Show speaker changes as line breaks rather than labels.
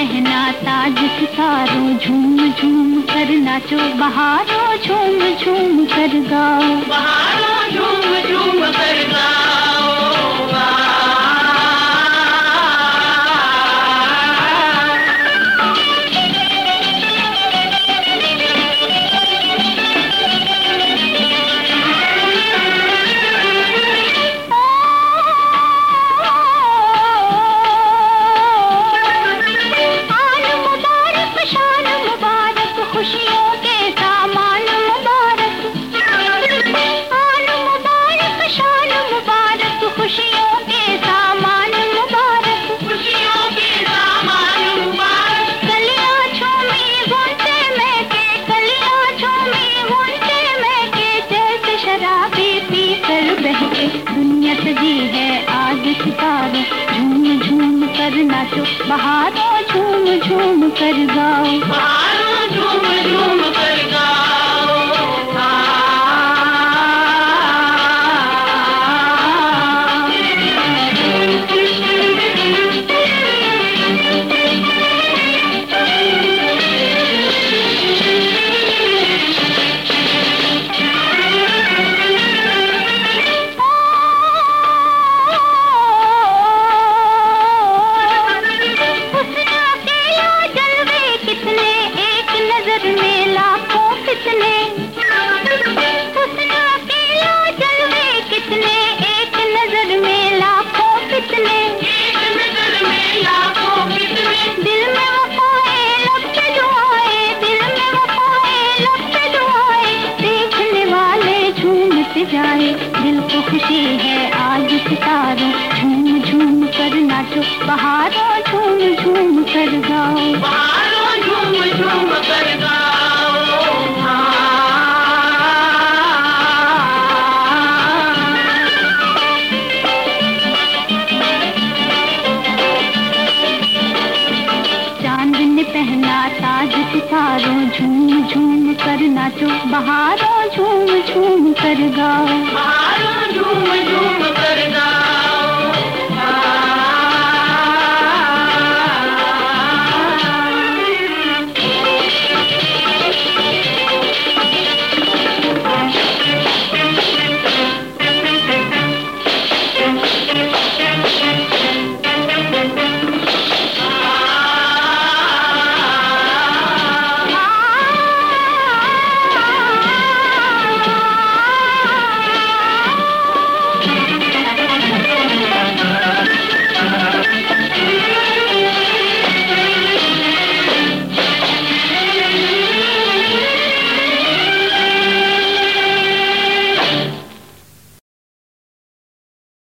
पहना ताज सितारों झूम झूम कर नाचो बहारों झूम झूम कर गाओ।
बहार
बहारों झूम झूम कर गाओ। है आज सितारों। झूम झूम कर नाचो बहारों झूम झूम कर गाओ।
बहारों झूम झूम कर गाओ।
चाँद ने पहना ताज सितारों झूम झूम कर नाचो बहारों झूम झूम कर गाओ।
बहारों झूम झूम कर गाओ